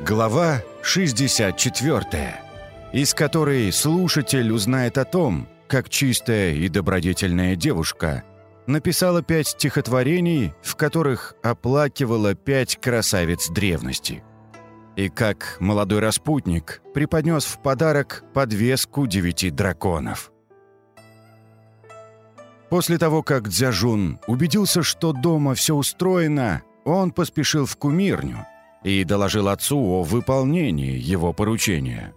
Глава 64, из которой слушатель узнает о том, как чистая и добродетельная девушка написала пять стихотворений, в которых оплакивала пять красавиц древности. И как молодой распутник преподнес в подарок подвеску девяти драконов. После того, как Дзяжун убедился, что дома все устроено, он поспешил в кумирню и доложил отцу о выполнении его поручения.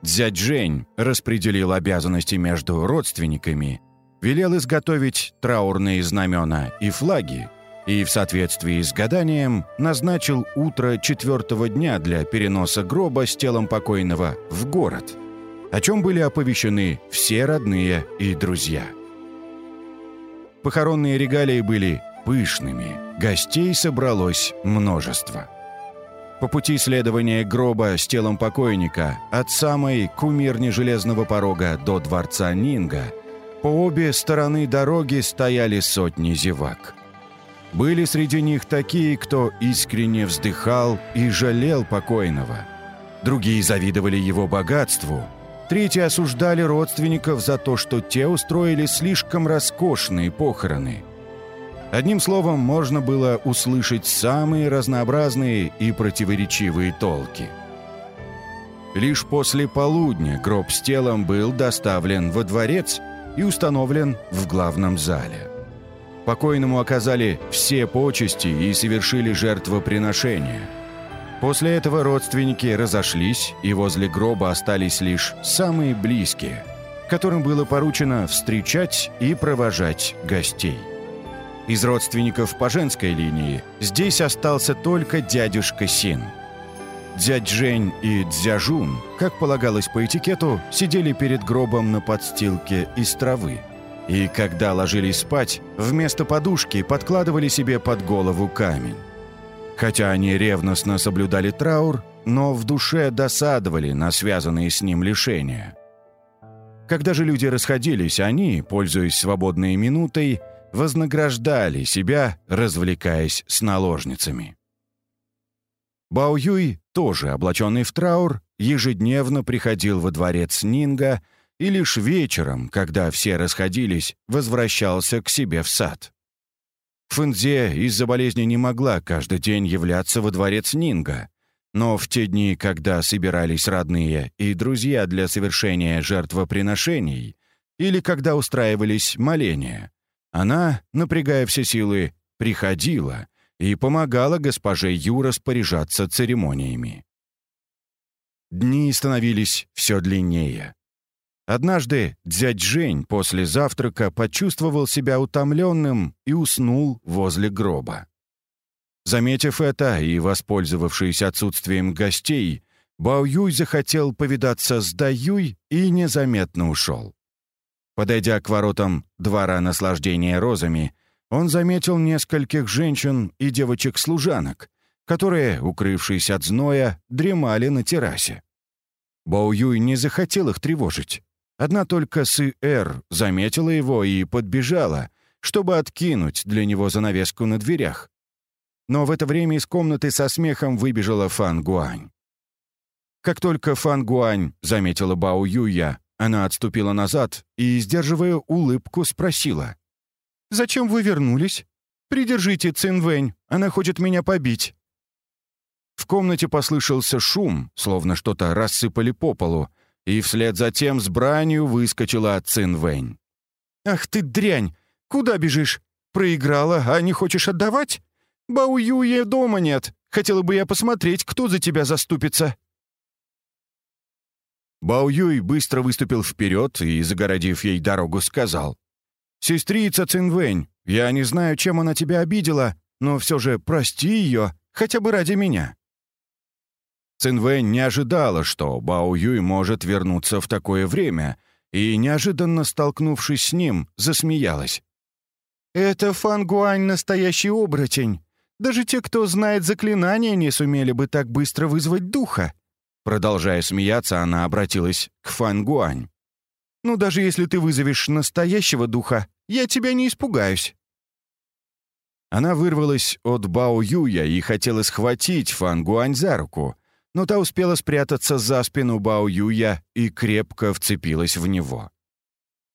Дядь Жень распределил обязанности между родственниками, велел изготовить траурные знамена и флаги и в соответствии с гаданием назначил утро четвертого дня для переноса гроба с телом покойного в город, о чем были оповещены все родные и друзья. Похоронные регалии были пышными, гостей собралось множество. По пути следования гроба с телом покойника от самой кумирни Железного порога до дворца Нинга по обе стороны дороги стояли сотни зевак. Были среди них такие, кто искренне вздыхал и жалел покойного. Другие завидовали его богатству – Третьи осуждали родственников за то, что те устроили слишком роскошные похороны. Одним словом, можно было услышать самые разнообразные и противоречивые толки. Лишь после полудня гроб с телом был доставлен во дворец и установлен в главном зале. Покойному оказали все почести и совершили жертвоприношение – После этого родственники разошлись, и возле гроба остались лишь самые близкие, которым было поручено встречать и провожать гостей. Из родственников по женской линии здесь остался только дядюшка Син. Дядь Жень и Дзяжун, как полагалось по этикету, сидели перед гробом на подстилке из травы. И когда ложились спать, вместо подушки подкладывали себе под голову камень. Хотя они ревностно соблюдали траур, но в душе досадовали на связанные с ним лишения. Когда же люди расходились, они, пользуясь свободной минутой, вознаграждали себя, развлекаясь с наложницами. Бао Юй, тоже облаченный в траур, ежедневно приходил во дворец Нинга и лишь вечером, когда все расходились, возвращался к себе в сад. Фэнзе из-за болезни не могла каждый день являться во дворец Нинга. Но в те дни, когда собирались родные и друзья для совершения жертвоприношений, или когда устраивались моления, она, напрягая все силы, приходила и помогала госпоже Ю распоряжаться церемониями. Дни становились все длиннее. Однажды дядь Жень после завтрака почувствовал себя утомленным и уснул возле гроба. Заметив это и воспользовавшись отсутствием гостей, Бао Юй захотел повидаться с Даюй и незаметно ушел. Подойдя к воротам двора наслаждения розами, он заметил нескольких женщин и девочек-служанок, которые, укрывшись от зноя, дремали на террасе. Бао Юй не захотел их тревожить. Одна только Сы-Эр заметила его и подбежала, чтобы откинуть для него занавеску на дверях. Но в это время из комнаты со смехом выбежала Фан Гуань. Как только Фан Гуань заметила Бао Юя, она отступила назад и, сдерживая улыбку, спросила. «Зачем вы вернулись? Придержите Цинвэнь, она хочет меня побить». В комнате послышался шум, словно что-то рассыпали по полу, и вслед за тем с бранью выскочила Цинвэнь. «Ах ты дрянь! Куда бежишь? Проиграла, а не хочешь отдавать? Баоюе дома нет. Хотела бы я посмотреть, кто за тебя заступится». Баоюй быстро выступил вперед и, загородив ей дорогу, сказал. «Сестрица Цинвэнь, я не знаю, чем она тебя обидела, но все же прости ее, хотя бы ради меня. Цинвэнь не ожидала, что Бао Юй может вернуться в такое время, и, неожиданно столкнувшись с ним, засмеялась. «Это Фан Гуань настоящий оборотень. Даже те, кто знает заклинания, не сумели бы так быстро вызвать духа». Продолжая смеяться, она обратилась к Фан Гуань. «Ну, даже если ты вызовешь настоящего духа, я тебя не испугаюсь». Она вырвалась от Бао Юя и хотела схватить Фан Гуань за руку, но та успела спрятаться за спину Бао Юя и крепко вцепилась в него.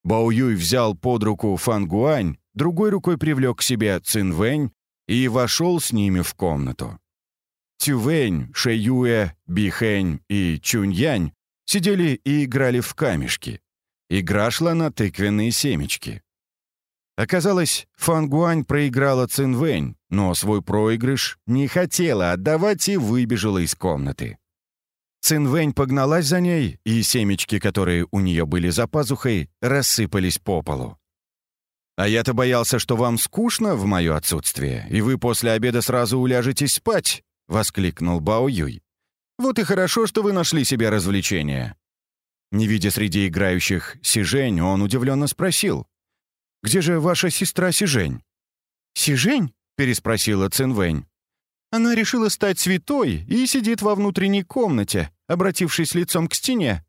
Бао Юй взял под руку Фан Гуань, другой рукой привлек к себе Цин Вэнь и вошел с ними в комнату. Цювэнь, Шэюэ, Бихэнь и Чуньянь сидели и играли в камешки. Игра шла на тыквенные семечки. Оказалось, Фангуань проиграла Цинвэнь, но свой проигрыш не хотела отдавать и выбежала из комнаты. Цинвэнь погналась за ней, и семечки, которые у нее были за пазухой, рассыпались по полу. «А я-то боялся, что вам скучно в мое отсутствие, и вы после обеда сразу уляжетесь спать», — воскликнул Бао Юй. «Вот и хорошо, что вы нашли себе развлечение». Не видя среди играющих Сижень, он удивленно спросил. Где же ваша сестра Сижень?» «Сижень?» — переспросила Цинвэнь. «Она решила стать святой и сидит во внутренней комнате, обратившись лицом к стене.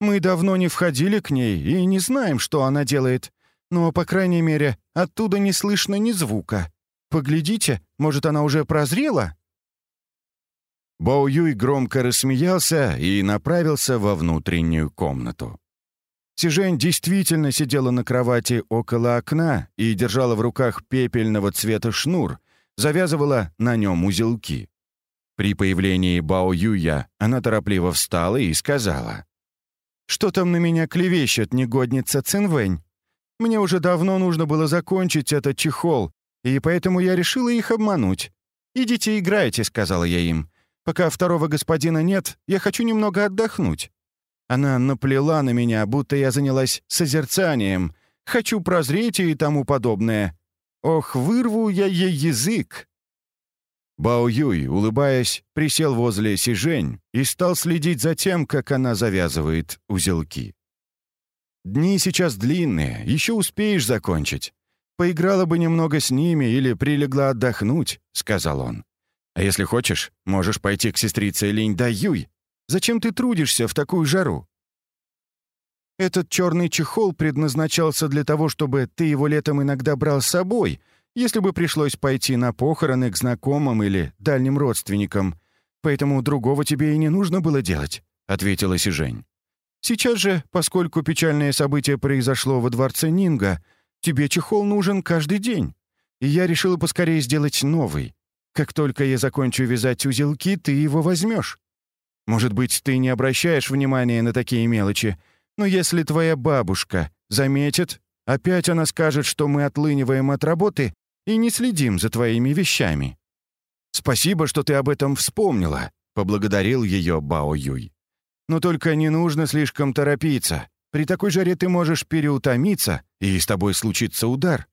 Мы давно не входили к ней и не знаем, что она делает. Но, по крайней мере, оттуда не слышно ни звука. Поглядите, может, она уже прозрела?» Боу Юй громко рассмеялся и направился во внутреннюю комнату. Сижень действительно сидела на кровати около окна и держала в руках пепельного цвета шнур, завязывала на нем узелки. При появлении Бао Юя она торопливо встала и сказала. «Что там на меня клевещет негодница Цинвэнь? Мне уже давно нужно было закончить этот чехол, и поэтому я решила их обмануть. «Идите играйте», — сказала я им. «Пока второго господина нет, я хочу немного отдохнуть». Она наплела на меня, будто я занялась созерцанием. Хочу прозреть и тому подобное. Ох, вырву я ей язык!» Бао Юй, улыбаясь, присел возле Сижень и стал следить за тем, как она завязывает узелки. «Дни сейчас длинные, еще успеешь закончить. Поиграла бы немного с ними или прилегла отдохнуть», — сказал он. «А если хочешь, можешь пойти к сестрице Линь Да Юй Зачем ты трудишься в такую жару?» «Этот черный чехол предназначался для того, чтобы ты его летом иногда брал с собой, если бы пришлось пойти на похороны к знакомым или дальним родственникам. Поэтому другого тебе и не нужно было делать», — ответила Сижень. «Сейчас же, поскольку печальное событие произошло во дворце Нинга, тебе чехол нужен каждый день. И я решила поскорее сделать новый. Как только я закончу вязать узелки, ты его возьмешь. Может быть, ты не обращаешь внимания на такие мелочи, но если твоя бабушка заметит, опять она скажет, что мы отлыниваем от работы и не следим за твоими вещами. Спасибо, что ты об этом вспомнила, поблагодарил ее Бао Юй. Но только не нужно слишком торопиться. При такой жаре ты можешь переутомиться, и с тобой случится удар.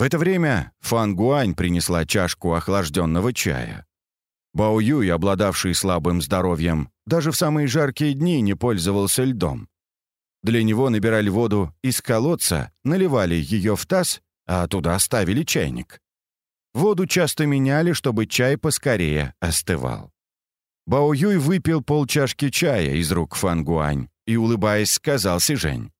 В это время Фан Гуань принесла чашку охлажденного чая. Бао Юй, обладавший слабым здоровьем, даже в самые жаркие дни не пользовался льдом. Для него набирали воду из колодца, наливали ее в таз, а туда ставили чайник. Воду часто меняли, чтобы чай поскорее остывал. Бао Юй выпил полчашки чая из рук Фан Гуань и, улыбаясь, сказал Сижень.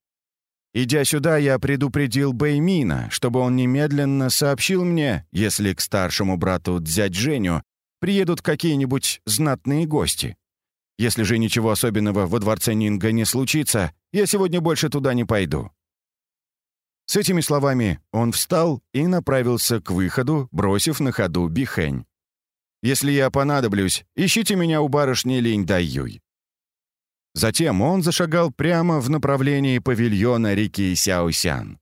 «Идя сюда, я предупредил Бэймина, чтобы он немедленно сообщил мне, если к старшему брату дядь Женю приедут какие-нибудь знатные гости. Если же ничего особенного во дворце Нинга не случится, я сегодня больше туда не пойду». С этими словами он встал и направился к выходу, бросив на ходу Бихэнь. «Если я понадоблюсь, ищите меня у барышни Линь Дайюй». Затем он зашагал прямо в направлении павильона реки Сяосян.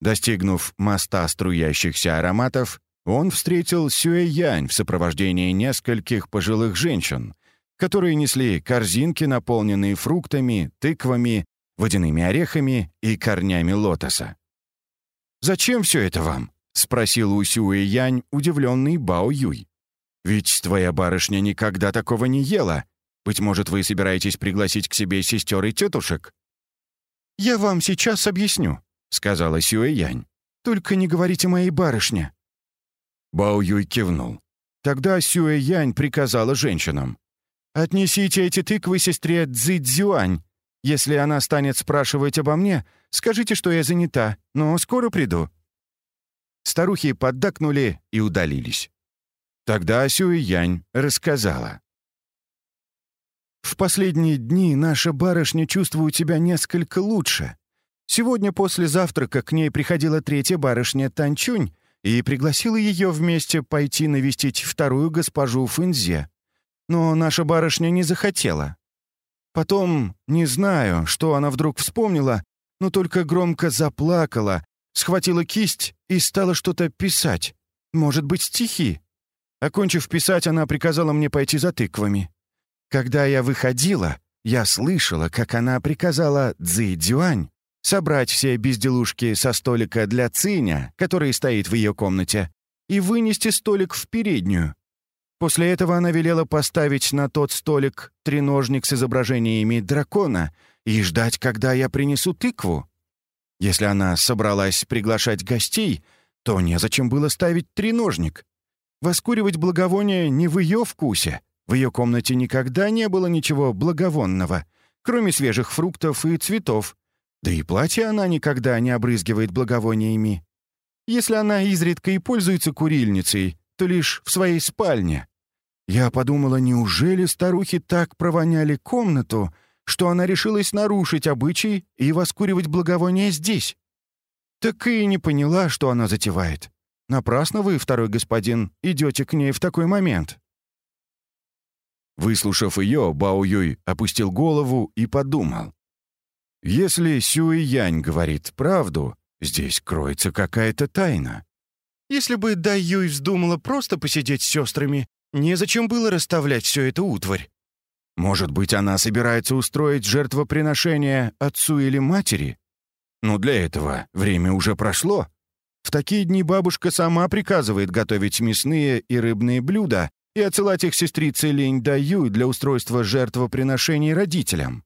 Достигнув моста струящихся ароматов, он встретил Сюэ-Янь в сопровождении нескольких пожилых женщин, которые несли корзинки, наполненные фруктами, тыквами, водяными орехами и корнями лотоса. «Зачем все это вам?» — спросил у Сюэ-Янь удивленный Бао Юй. «Ведь твоя барышня никогда такого не ела. Быть может, вы собираетесь пригласить к себе сестер и тетушек?» «Я вам сейчас объясню», — сказала Сюэ-Янь. «Только не говорите моей барышне». Бао Юй кивнул. Тогда Сюэ Янь приказала женщинам. «Отнесите эти тыквы сестре Цзи Цзюань. Если она станет спрашивать обо мне, скажите, что я занята, но скоро приду». Старухи поддакнули и удалились. Тогда Сюэ Янь рассказала. В последние дни наша барышня чувствует себя несколько лучше. Сегодня после завтрака к ней приходила третья барышня Танчунь и пригласила ее вместе пойти навестить вторую госпожу Фэнзе. Но наша барышня не захотела. Потом, не знаю, что она вдруг вспомнила, но только громко заплакала, схватила кисть и стала что-то писать. Может быть, стихи. Окончив писать, она приказала мне пойти за тыквами. Когда я выходила, я слышала, как она приказала Цзи Дюань собрать все безделушки со столика для Циня, который стоит в ее комнате, и вынести столик в переднюю. После этого она велела поставить на тот столик треножник с изображениями дракона и ждать, когда я принесу тыкву. Если она собралась приглашать гостей, то незачем было ставить треножник. Воскуривать благовоние не в ее вкусе. В ее комнате никогда не было ничего благовонного, кроме свежих фруктов и цветов, да и платье она никогда не обрызгивает благовониями. Если она изредка и пользуется курильницей, то лишь в своей спальне. Я подумала, неужели старухи так провоняли комнату, что она решилась нарушить обычай и воскуривать благовоние здесь? Так и не поняла, что она затевает. Напрасно вы, второй господин, идете к ней в такой момент. Выслушав ее, Бао Юй опустил голову и подумал. Если Сюй Янь говорит правду, здесь кроется какая-то тайна. Если бы Дай Юй вздумала просто посидеть с сестрами, незачем было расставлять все это утварь. Может быть, она собирается устроить жертвоприношение отцу или матери? Но для этого время уже прошло. В такие дни бабушка сама приказывает готовить мясные и рыбные блюда и отсылать их сестрице Линь Даю для устройства жертвоприношений родителям.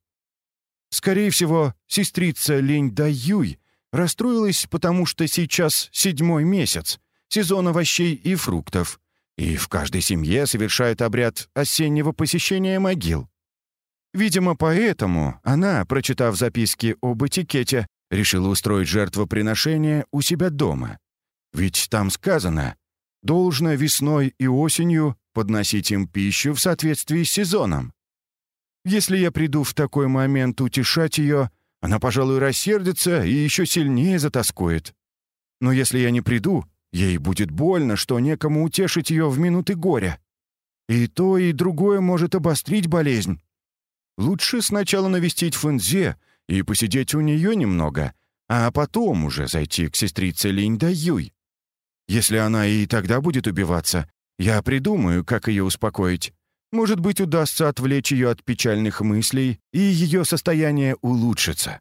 Скорее всего, сестрица Лень Даюй расстроилась, потому что сейчас седьмой месяц, сезон овощей и фруктов, и в каждой семье совершают обряд осеннего посещения могил. Видимо, поэтому она, прочитав записки об этикете, решила устроить жертвоприношение у себя дома. Ведь там сказано «должно весной и осенью подносить им пищу в соответствии с сезоном». Если я приду в такой момент утешать ее, она, пожалуй, рассердится и еще сильнее затаскует. Но если я не приду, ей будет больно, что некому утешить ее в минуты горя. И то, и другое может обострить болезнь. Лучше сначала навестить Фэнзе и посидеть у нее немного, а потом уже зайти к сестрице Линь Даюй. Если она и тогда будет убиваться, я придумаю, как ее успокоить. Может быть, удастся отвлечь ее от печальных мыслей, и ее состояние улучшится.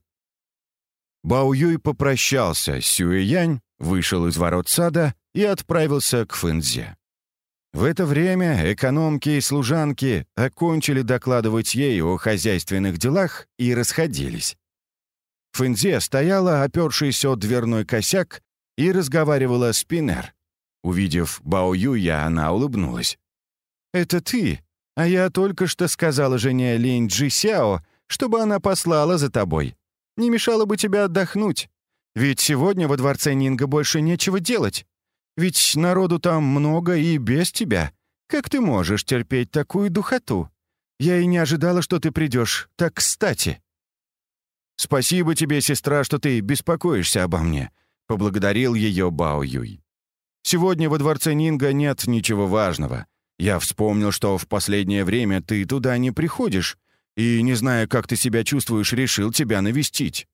Бао Юй попрощался с Сюэянь, вышел из ворот сада и отправился к Фэнзе. В это время экономки и служанки окончили докладывать ей о хозяйственных делах и расходились. Фэнзе стояла, опершись от дверной косяк, и разговаривала с Пинер. Увидев Бао Юя, она улыбнулась. «Это ты?» А я только что сказала жене Линь Джи Сяо, чтобы она послала за тобой. Не мешало бы тебе отдохнуть. Ведь сегодня во дворце Нинга больше нечего делать. Ведь народу там много и без тебя. Как ты можешь терпеть такую духоту? Я и не ожидала, что ты придешь. Так кстати». «Спасибо тебе, сестра, что ты беспокоишься обо мне», — поблагодарил ее Бао Юй. «Сегодня во дворце Нинга нет ничего важного. Я вспомнил, что в последнее время ты туда не приходишь, и, не зная, как ты себя чувствуешь, решил тебя навестить».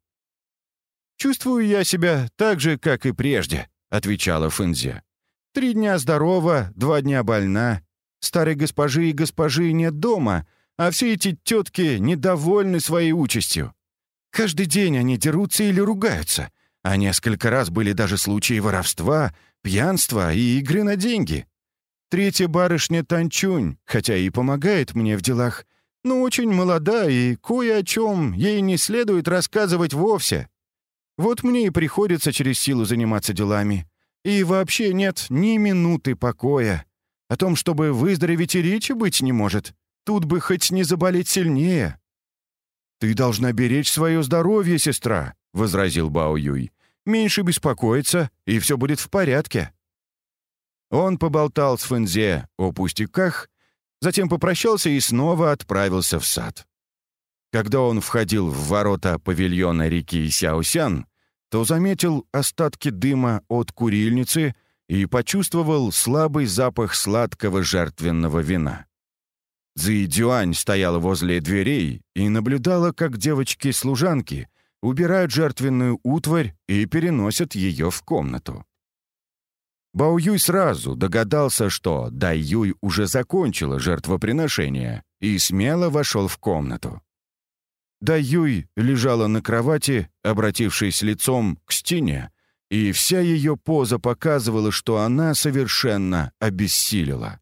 «Чувствую я себя так же, как и прежде», — отвечала Фэнзе. «Три дня здорова, два дня больна. Старой госпожи и госпожи нет дома, а все эти тетки недовольны своей участью. Каждый день они дерутся или ругаются, а несколько раз были даже случаи воровства, пьянства и игры на деньги. Третья барышня Танчунь, хотя и помогает мне в делах, но очень молода и кое о чем ей не следует рассказывать вовсе. Вот мне и приходится через силу заниматься делами. И вообще нет ни минуты покоя. О том, чтобы выздороветь и речи быть не может. Тут бы хоть не заболеть сильнее. «Ты должна беречь свое здоровье, сестра», — возразил Бао Юй. «Меньше беспокоиться, и все будет в порядке». Он поболтал с Фэнзе о пустяках, Затем попрощался и снова отправился в сад. Когда он входил в ворота павильона реки Сяосян, то заметил остатки дыма от курильницы и почувствовал слабый запах сладкого жертвенного вина. Цзи Дюань стояла возле дверей и наблюдала, как девочки-служанки убирают жертвенную утварь и переносят ее в комнату. Бао Юй сразу догадался, что Дай Юй уже закончила жертвоприношение и смело вошел в комнату. Дай Юй лежала на кровати, обратившись лицом к стене, и вся ее поза показывала, что она совершенно обессилила.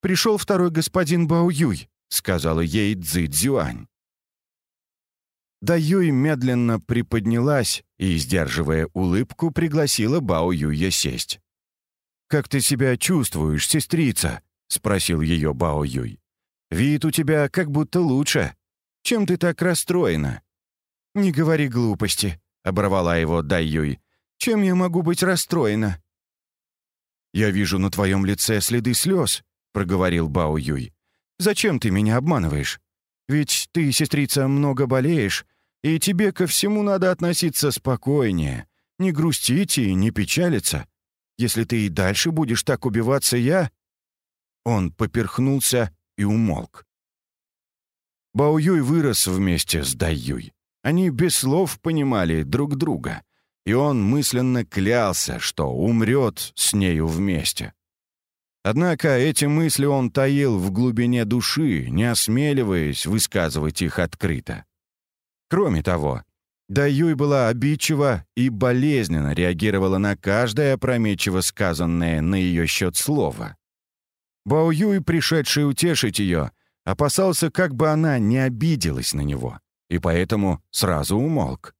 «Пришел второй господин Бао Юй», — сказала ей Цзи Цзюань. Да Юй медленно приподнялась и, сдерживая улыбку, пригласила Бао Юя сесть. «Как ты себя чувствуешь, сестрица?» — спросил ее Бао Юй. «Вид у тебя как будто лучше. Чем ты так расстроена?» «Не говори глупости», — оборвала его Дай Юй. «Чем я могу быть расстроена?» «Я вижу на твоем лице следы слез», — проговорил Бао Юй. «Зачем ты меня обманываешь? Ведь ты, сестрица, много болеешь, и тебе ко всему надо относиться спокойнее, не грустить и не печалиться. Если ты и дальше будешь так убиваться, я...» Он поперхнулся и умолк. Бао Юй вырос вместе с Дай Юй. Они без слов понимали друг друга, и он мысленно клялся, что умрет с нею вместе. Однако эти мысли он таил в глубине души, не осмеливаясь высказывать их открыто. Кроме того, Даюй была обидчива и болезненно реагировала на каждое опрометчиво сказанное на ее счет слово. Бао Юй, пришедший утешить ее, опасался, как бы она не обиделась на него, и поэтому сразу умолк.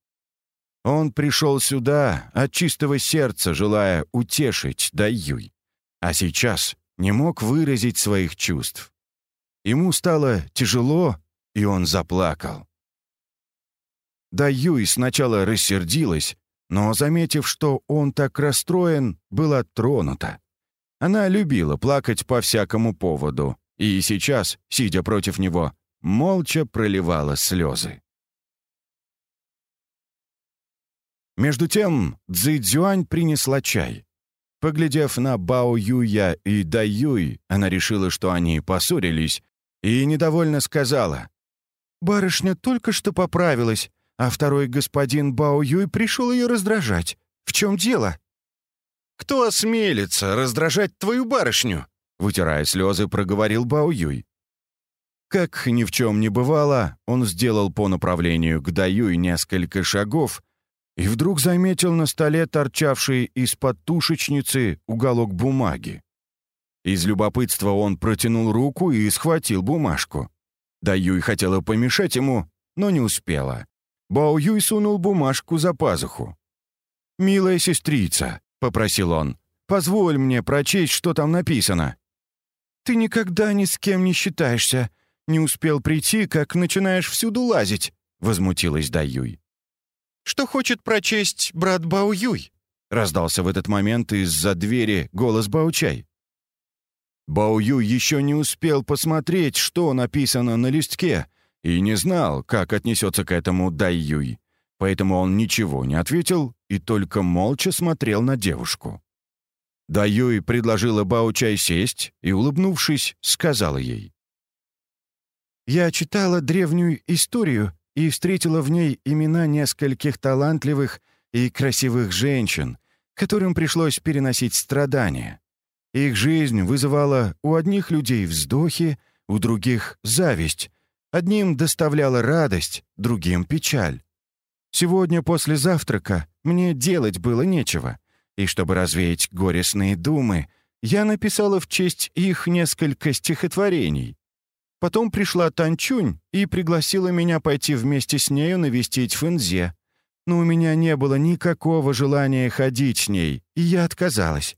Он пришел сюда от чистого сердца, желая утешить Даюй а сейчас не мог выразить своих чувств. Ему стало тяжело, и он заплакал. Да Юй сначала рассердилась, но, заметив, что он так расстроен, была тронута. Она любила плакать по всякому поводу, и сейчас, сидя против него, молча проливала слезы. Между тем Цзи Цзюань принесла чай. Поглядев на Бао Юя и Да Юй, она решила, что они поссорились, и недовольно сказала. «Барышня только что поправилась, а второй господин Бао Юй пришел ее раздражать. В чем дело?» «Кто осмелится раздражать твою барышню?» Вытирая слезы, проговорил Бао Юй. Как ни в чем не бывало, он сделал по направлению к Даюй несколько шагов и вдруг заметил на столе торчавший из-под тушечницы уголок бумаги. Из любопытства он протянул руку и схватил бумажку. Да Юй хотела помешать ему, но не успела. Бао Юй сунул бумажку за пазуху. «Милая сестрица», — попросил он, — «позволь мне прочесть, что там написано». «Ты никогда ни с кем не считаешься. Не успел прийти, как начинаешь всюду лазить», — возмутилась Даюй. Что хочет прочесть брат Баоюй?» — раздался в этот момент из-за двери голос Баучай. Баоюй еще не успел посмотреть, что написано на листке, и не знал, как отнесется к этому Дайюй. Поэтому он ничего не ответил и только молча смотрел на девушку. Даюй предложила Баучай сесть и, улыбнувшись, сказала ей. «Я читала древнюю историю и встретила в ней имена нескольких талантливых и красивых женщин, которым пришлось переносить страдания. Их жизнь вызывала у одних людей вздохи, у других — зависть. Одним доставляла радость, другим — печаль. Сегодня после завтрака мне делать было нечего, и чтобы развеять горестные думы, я написала в честь их несколько стихотворений, Потом пришла Танчунь и пригласила меня пойти вместе с нею навестить Фэнзе. Но у меня не было никакого желания ходить с ней, и я отказалась.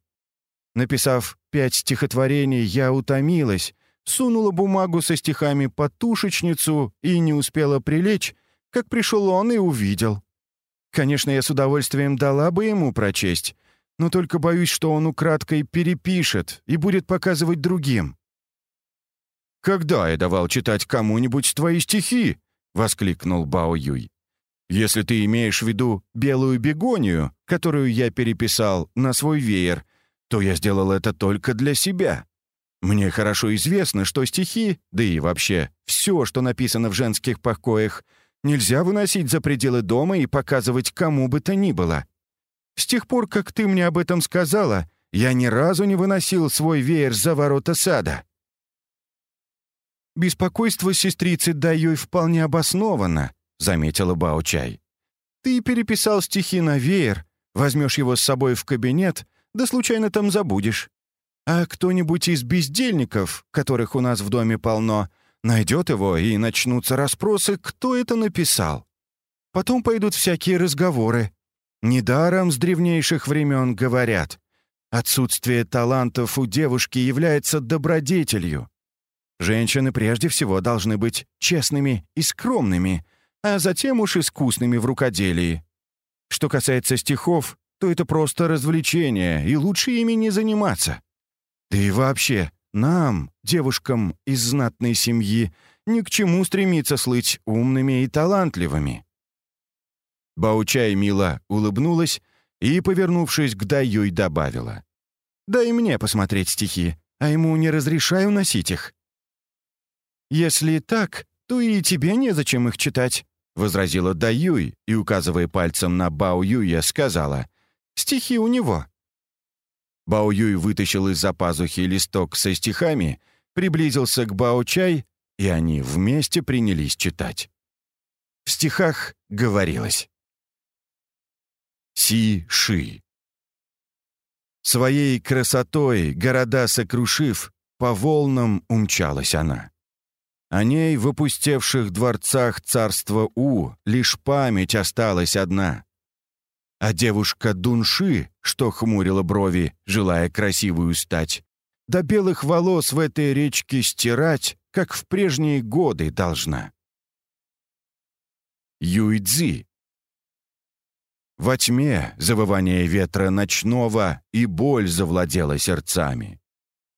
Написав пять стихотворений, я утомилась, сунула бумагу со стихами под тушечницу и не успела прилечь, как пришел он и увидел. Конечно, я с удовольствием дала бы ему прочесть, но только боюсь, что он украдкой перепишет и будет показывать другим. «Когда я давал читать кому-нибудь твои стихи?» — воскликнул Бао Юй. «Если ты имеешь в виду белую бегонию, которую я переписал на свой веер, то я сделал это только для себя. Мне хорошо известно, что стихи, да и вообще все, что написано в женских покоях, нельзя выносить за пределы дома и показывать кому бы то ни было. С тех пор, как ты мне об этом сказала, я ни разу не выносил свой веер за ворота сада. «Беспокойство сестрицы Даюй вполне обосновано», — заметила Баучай. «Ты переписал стихи на веер, возьмешь его с собой в кабинет, да случайно там забудешь. А кто-нибудь из бездельников, которых у нас в доме полно, найдет его, и начнутся расспросы, кто это написал. Потом пойдут всякие разговоры. Недаром с древнейших времен говорят. Отсутствие талантов у девушки является добродетелью. Женщины прежде всего должны быть честными и скромными, а затем уж искусными в рукоделии. Что касается стихов, то это просто развлечение, и лучше ими не заниматься. Да и вообще, нам, девушкам из знатной семьи, ни к чему стремиться слыть умными и талантливыми. Баучай мило улыбнулась и, повернувшись к Даюй, добавила. «Дай мне посмотреть стихи, а ему не разрешаю носить их». «Если так, то и тебе незачем их читать», — возразила Даюй и, указывая пальцем на Бао Юя, сказала. «Стихи у него». Бао Юй вытащил из-за пазухи листок со стихами, приблизился к Бао Чай, и они вместе принялись читать. В стихах говорилось. Си-Ши. Своей красотой, города сокрушив, по волнам умчалась она. О ней в опустевших дворцах царства У лишь память осталась одна. А девушка Дунши, что хмурила брови, желая красивую стать, до белых волос в этой речке стирать, как в прежние годы должна. Юйцзи во тьме завывание ветра ночного и боль завладела сердцами.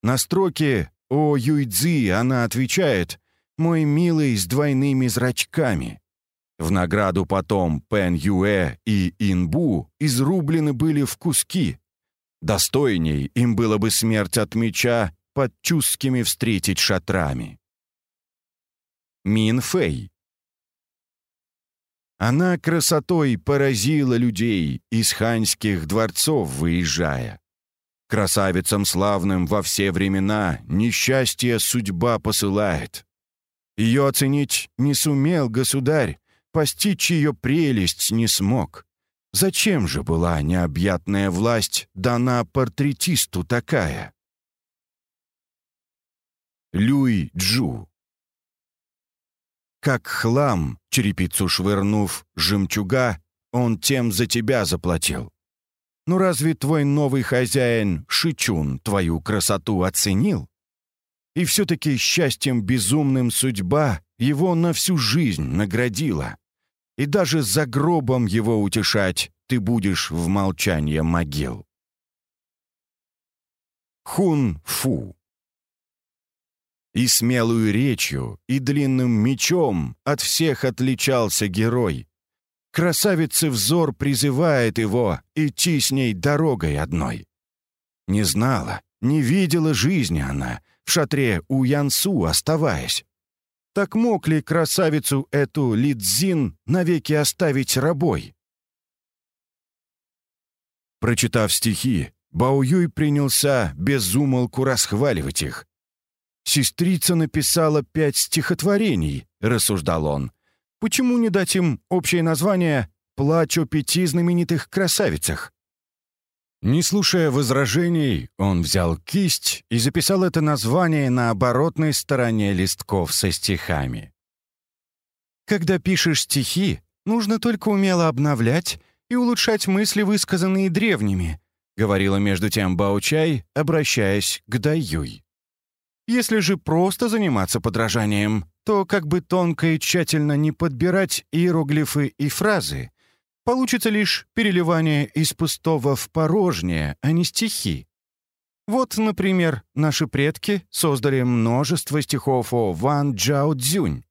На строке «О, Юйцзи» она отвечает «Мой милый с двойными зрачками». В награду потом Пен Юэ и Инбу изрублены были в куски. Достойней им было бы смерть от меча под чускими встретить шатрами. Мин Фэй она красотой поразила людей, из ханьских дворцов выезжая. Красавицам славным во все времена несчастье судьба посылает. Ее оценить не сумел государь, постичь ее прелесть не смог. Зачем же была необъятная власть дана портретисту такая? Люй Джу как хлам, черепицу швырнув, жемчуга, он тем за тебя заплатил. Ну разве твой новый хозяин, Шичун, твою красоту оценил? И все-таки счастьем безумным судьба его на всю жизнь наградила. И даже за гробом его утешать ты будешь в молчании могил. Хун-фу и смелую речью, и длинным мечом от всех отличался герой. Красавицы взор призывает его идти с ней дорогой одной. Не знала, не видела жизни она, в шатре у Янсу оставаясь. Так мог ли красавицу эту Лидзин навеки оставить рабой? Прочитав стихи, Бао Юй принялся без умолку расхваливать их, «Сестрица написала пять стихотворений», — рассуждал он. «Почему не дать им общее название «Плач о пяти знаменитых красавицах»?» Не слушая возражений, он взял кисть и записал это название на оборотной стороне листков со стихами. «Когда пишешь стихи, нужно только умело обновлять и улучшать мысли, высказанные древними», — говорила между тем Баучай, обращаясь к Даюй. Если же просто заниматься подражанием, то как бы тонко и тщательно не подбирать иероглифы и фразы, получится лишь переливание из пустого в порожнее, а не стихи. Вот, например, наши предки создали множество стихов о Ван Джао Цзюнь.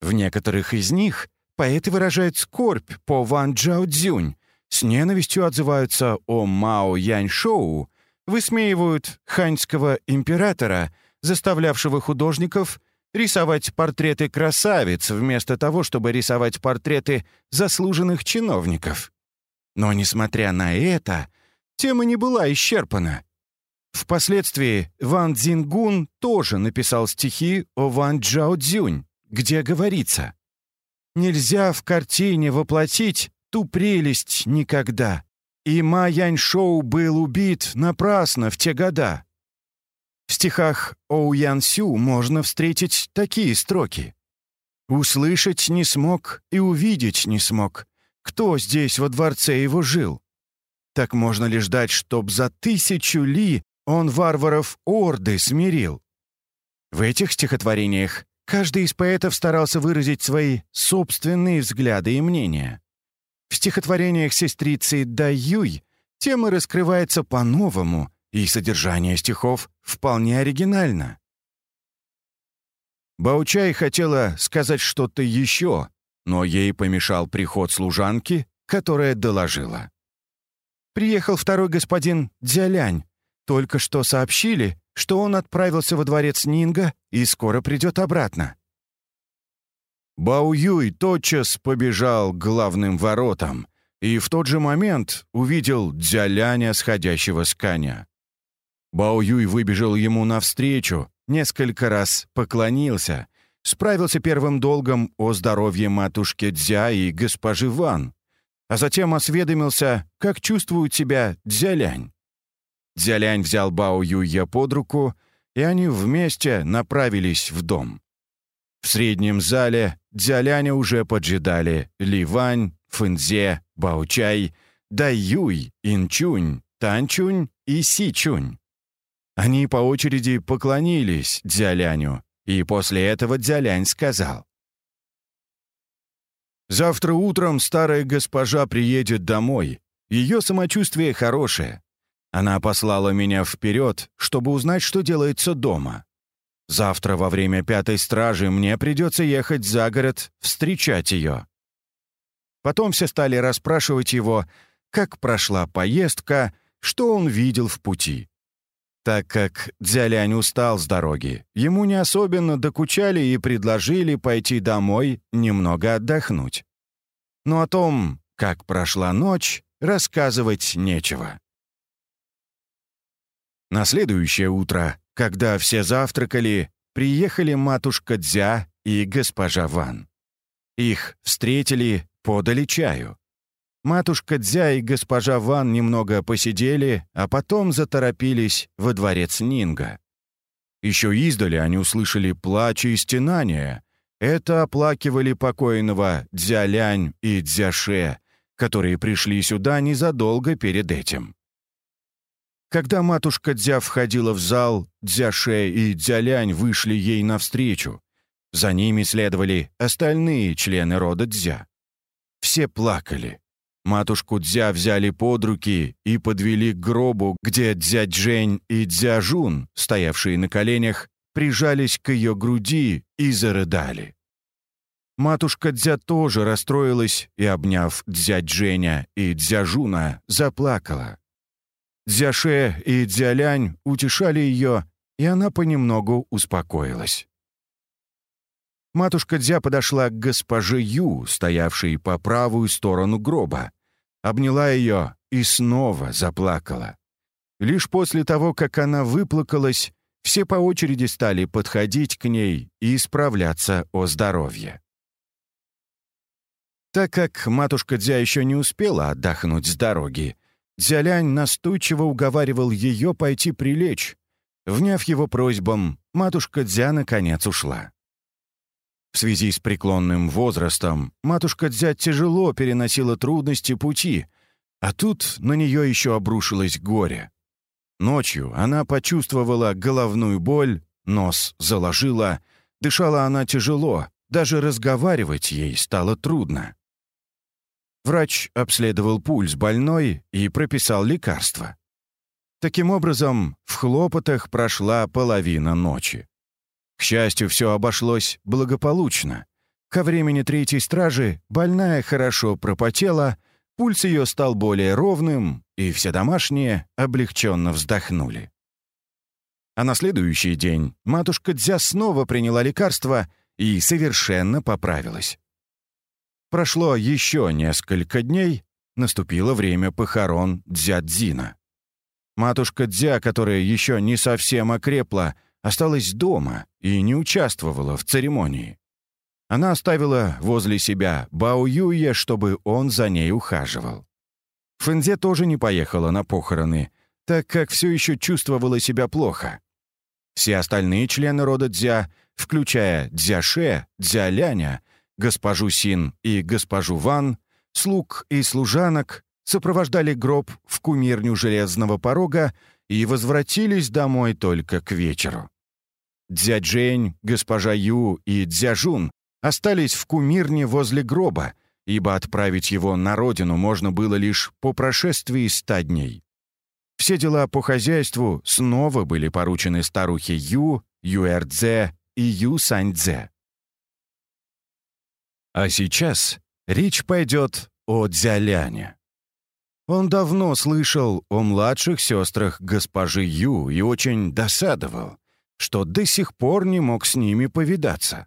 В некоторых из них поэты выражают скорбь по Ван Джао Цзюнь, с ненавистью отзываются о Мао Яньшоу, высмеивают ханьского императора, заставлявшего художников рисовать портреты красавиц вместо того, чтобы рисовать портреты заслуженных чиновников. Но, несмотря на это, тема не была исчерпана. Впоследствии Ван Цзингун тоже написал стихи о Ван Джао Цзюнь, где говорится «Нельзя в картине воплотить ту прелесть никогда, и Ма Яньшоу был убит напрасно в те года». В стихах Оу Ян Сю можно встретить такие строки. «Услышать не смог и увидеть не смог. Кто здесь во дворце его жил? Так можно ли ждать, чтоб за тысячу ли он варваров орды смирил. В этих стихотворениях каждый из поэтов старался выразить свои собственные взгляды и мнения. В стихотворениях сестрицы Даюй тема раскрывается по-новому, и содержание стихов вполне оригинально. Баучай хотела сказать что-то еще, но ей помешал приход служанки, которая доложила. «Приехал второй господин Дзялянь, только что сообщили, что он отправился во дворец Нинга и скоро придет обратно. Бао Юй тотчас побежал к главным воротам и в тот же момент увидел Дзяляня, сходящего с коня. Бао Юй выбежал ему навстречу, несколько раз поклонился, справился первым долгом о здоровье матушки Дзя и госпожи Ван, а затем осведомился, как чувствует себя Дзялянь. Дзялянь взял Бао Юя под руку, и они вместе направились в дом. В среднем зале Дзяляня уже поджидали Ливань, Фэнзе, Баучай, Даюй, Инчунь, Танчунь и Сичунь. Они по очереди поклонились Дзяляню, и после этого Дзялянь сказал. «Завтра утром старая госпожа приедет домой. Ее самочувствие хорошее. Она послала меня вперед, чтобы узнать, что делается дома. Завтра во время пятой стражи мне придется ехать за город, встречать ее. Потом все стали расспрашивать его, как прошла поездка, что он видел в пути. Так как Дзялянь устал с дороги, ему не особенно докучали и предложили пойти домой немного отдохнуть. Но о том, как прошла ночь, рассказывать нечего. На следующее утро, когда все завтракали, приехали матушка Дзя и госпожа Ван. Их встретили, подали чаю. Матушка Дзя и госпожа Ван немного посидели, а потом заторопились во дворец Нинга. Еще издали они услышали плач и стенания. Это оплакивали покойного Дзялянь и Дзяше, которые пришли сюда незадолго перед этим. Когда матушка Дзя входила в зал, Дзяше и Дзялянь вышли ей навстречу. За ними следовали остальные члены рода Дзя. Все плакали. Матушку Дзя взяли под руки и подвели к гробу, где Дзя Джень и Дзя Жун, стоявшие на коленях, прижались к ее груди и зарыдали. Матушка Дзя тоже расстроилась и, обняв Дзя Дженя и Дзя Жуна, заплакала. Дзяше и Дзялянь утешали ее, и она понемногу успокоилась. Матушка Дзя подошла к госпоже Ю, стоявшей по правую сторону гроба, обняла ее и снова заплакала. Лишь после того, как она выплакалась, все по очереди стали подходить к ней и исправляться о здоровье. Так как матушка Дзя еще не успела отдохнуть с дороги, Дзялянь настойчиво уговаривал ее пойти прилечь. Вняв его просьбам, матушка Дзя наконец ушла. В связи с преклонным возрастом матушка Дзя тяжело переносила трудности пути, а тут на нее еще обрушилось горе. Ночью она почувствовала головную боль, нос заложила, дышала она тяжело, даже разговаривать ей стало трудно. Врач обследовал пульс больной и прописал лекарства. Таким образом, в хлопотах прошла половина ночи. К счастью, все обошлось благополучно. Ко времени третьей стражи больная хорошо пропотела, пульс ее стал более ровным, и все домашние облегченно вздохнули. А на следующий день матушка Дзя снова приняла лекарство и совершенно поправилась. Прошло еще несколько дней, наступило время похорон Дзядзина. Матушка Дзя, которая еще не совсем окрепла, осталась дома и не участвовала в церемонии. Она оставила возле себя Бао Юя, чтобы он за ней ухаживал. Фэнзе тоже не поехала на похороны, так как все еще чувствовала себя плохо. Все остальные члены рода Дзя, включая Дзяше, Дзяляня, госпожу Син и госпожу Ван, слуг и служанок, сопровождали гроб в кумирню железного порога и возвратились домой только к вечеру. Дзя Джень, госпожа Ю и Дзя Жун остались в кумирне возле гроба, ибо отправить его на родину можно было лишь по прошествии ста дней. Все дела по хозяйству снова были поручены старухе Ю, Юэрдзе и Ю Саньдзе. А сейчас речь пойдет о Дзяляне. Он давно слышал о младших сестрах госпожи Ю и очень досадовал, что до сих пор не мог с ними повидаться.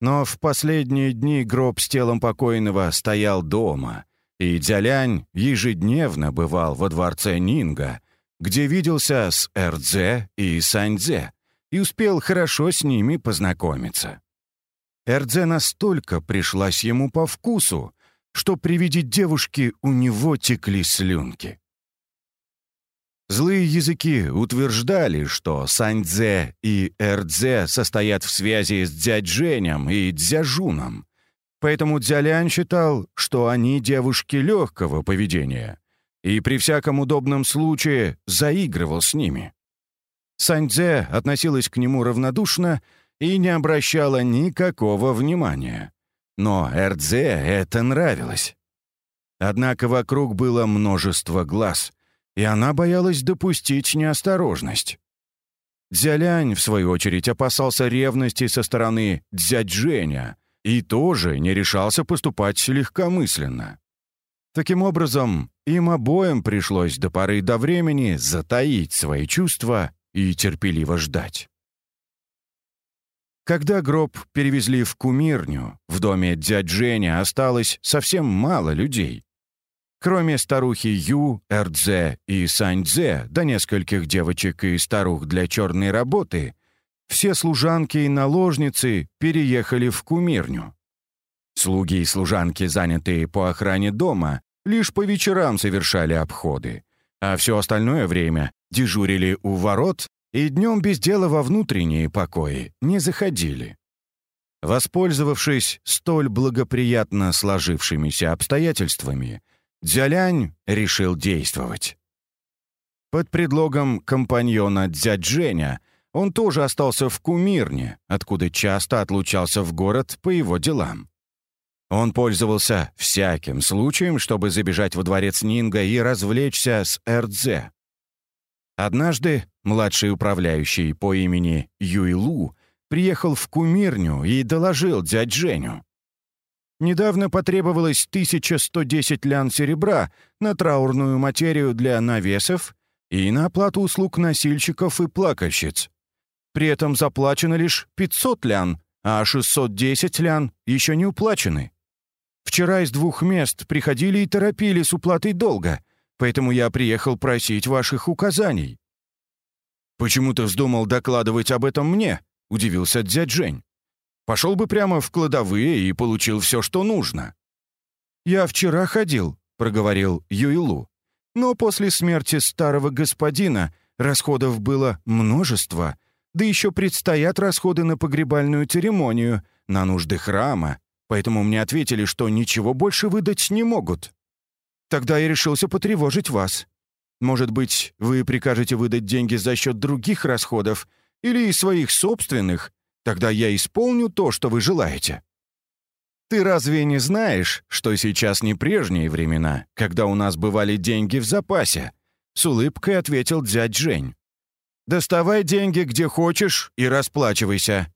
Но в последние дни гроб с телом покойного стоял дома, и Дзялянь ежедневно бывал во дворце Нинга, где виделся с Эрдзе и Саньдзе и успел хорошо с ними познакомиться. Эрдзе настолько пришлась ему по вкусу, что при виде девушки у него текли слюнки. Злые языки утверждали, что Саньцзе и Эрдзе состоят в связи с Дзядженем и Дзяжуном, поэтому Дзялян считал, что они девушки легкого поведения, и при всяком удобном случае заигрывал с ними. Саньцзе относилась к нему равнодушно и не обращала никакого внимания. Но Эрдзе это нравилось. Однако вокруг было множество глаз, и она боялась допустить неосторожность. Дзялянь, в свою очередь, опасался ревности со стороны Дзядженя и тоже не решался поступать легкомысленно. Таким образом, им обоим пришлось до поры до времени затаить свои чувства и терпеливо ждать. Когда гроб перевезли в кумирню, в доме дядь Женя осталось совсем мало людей. Кроме старухи Ю, Эрдзе и Саньдзе, да нескольких девочек и старух для черной работы, все служанки и наложницы переехали в кумирню. Слуги и служанки, занятые по охране дома, лишь по вечерам совершали обходы, а все остальное время дежурили у ворот и днем без дела во внутренние покои не заходили. Воспользовавшись столь благоприятно сложившимися обстоятельствами, Дзялянь решил действовать. Под предлогом компаньона Дзядженя он тоже остался в Кумирне, откуда часто отлучался в город по его делам. Он пользовался всяким случаем, чтобы забежать во дворец Нинга и развлечься с Эрдзе. Однажды младший управляющий по имени Юйлу приехал в кумирню и доложил дядь Женю. Недавно потребовалось 1110 лян серебра на траурную материю для навесов и на оплату услуг носильщиков и плакальщиц. При этом заплачено лишь 500 лян, а 610 лян еще не уплачены. Вчера из двух мест приходили и торопили с уплатой долга — поэтому я приехал просить ваших указаний». «Почему ты вздумал докладывать об этом мне?» — удивился дядь Жень. «Пошел бы прямо в кладовые и получил все, что нужно». «Я вчера ходил», — проговорил Юилу. «Но после смерти старого господина расходов было множество, да еще предстоят расходы на погребальную церемонию, на нужды храма, поэтому мне ответили, что ничего больше выдать не могут». Тогда я решился потревожить вас. Может быть, вы прикажете выдать деньги за счет других расходов или своих собственных? Тогда я исполню то, что вы желаете». «Ты разве не знаешь, что сейчас не прежние времена, когда у нас бывали деньги в запасе?» — с улыбкой ответил дядь Жень. «Доставай деньги где хочешь и расплачивайся».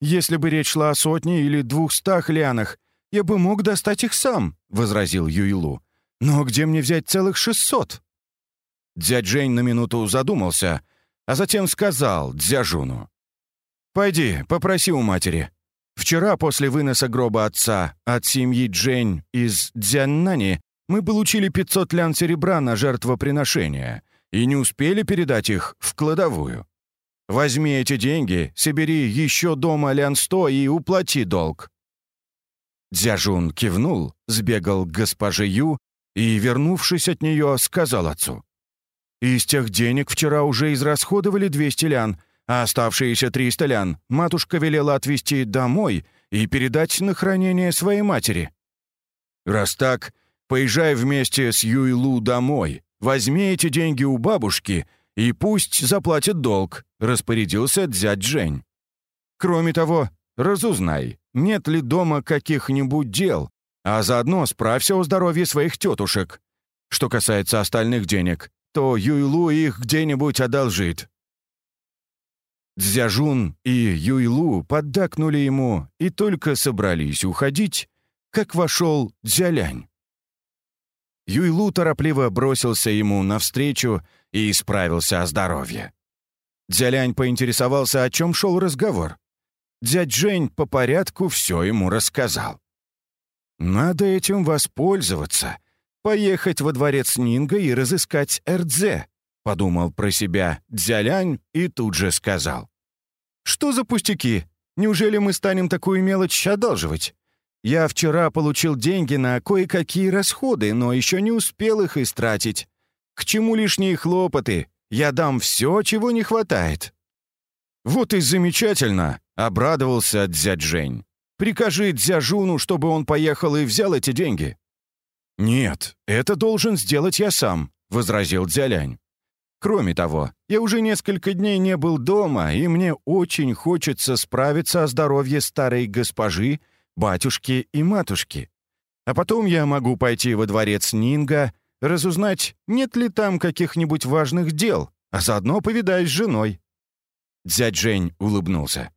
«Если бы речь шла о сотне или двухстах лянах, я бы мог достать их сам», — возразил Юйлу. «Но где мне взять целых шестьсот?» Дядь Жень на минуту задумался, а затем сказал Дзяжуну. «Пойди, попроси у матери. Вчера после выноса гроба отца от семьи Джень из Дзяннани мы получили 500 лян серебра на жертвоприношение и не успели передать их в кладовую. Возьми эти деньги, собери еще дома лян 100 и уплати долг». Дзяжун кивнул, сбегал к госпоже Ю и, вернувшись от нее, сказал отцу. «Из тех денег вчера уже израсходовали 200 лян, оставшиеся 300 лян матушка велела отвезти домой и передать на хранение своей матери. Раз так, поезжай вместе с Юйлу домой, возьми эти деньги у бабушки и пусть заплатит долг», — распорядился дядь Жень. «Кроме того, разузнай, нет ли дома каких-нибудь дел, а заодно справься о здоровье своих тетушек. Что касается остальных денег, то Юйлу их где-нибудь одолжит. Дзяжун и Юйлу поддакнули ему и только собрались уходить, как вошел Дзялянь. Юйлу торопливо бросился ему навстречу и исправился о здоровье. Дзялянь поинтересовался, о чем шел разговор. Дядь Жень по порядку все ему рассказал. «Надо этим воспользоваться, поехать во дворец Нинга и разыскать Эрдзе», — подумал про себя Дзялянь и тут же сказал. «Что за пустяки? Неужели мы станем такую мелочь одалживать? Я вчера получил деньги на кое-какие расходы, но еще не успел их истратить. К чему лишние хлопоты? Я дам все, чего не хватает». «Вот и замечательно!» — обрадовался дядь Жень. «Прикажи Дзяжуну, чтобы он поехал и взял эти деньги». «Нет, это должен сделать я сам», — возразил Дзялянь. «Кроме того, я уже несколько дней не был дома, и мне очень хочется справиться о здоровье старой госпожи, батюшки и матушки. А потом я могу пойти во дворец Нинга, разузнать, нет ли там каких-нибудь важных дел, а заодно повидаюсь с женой». Дядь Жень улыбнулся.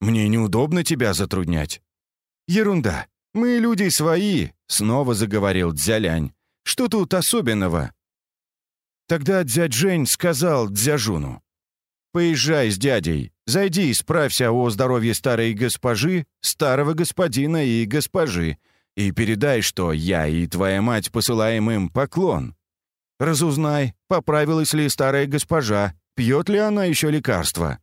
«Мне неудобно тебя затруднять». «Ерунда. Мы люди свои», — снова заговорил Дзялянь. «Что тут особенного?» Тогда дядь Жень сказал Дзяжуну. «Поезжай с дядей, зайди и справься о здоровье старой госпожи, старого господина и госпожи, и передай, что я и твоя мать посылаем им поклон. Разузнай, поправилась ли старая госпожа, пьет ли она еще лекарства.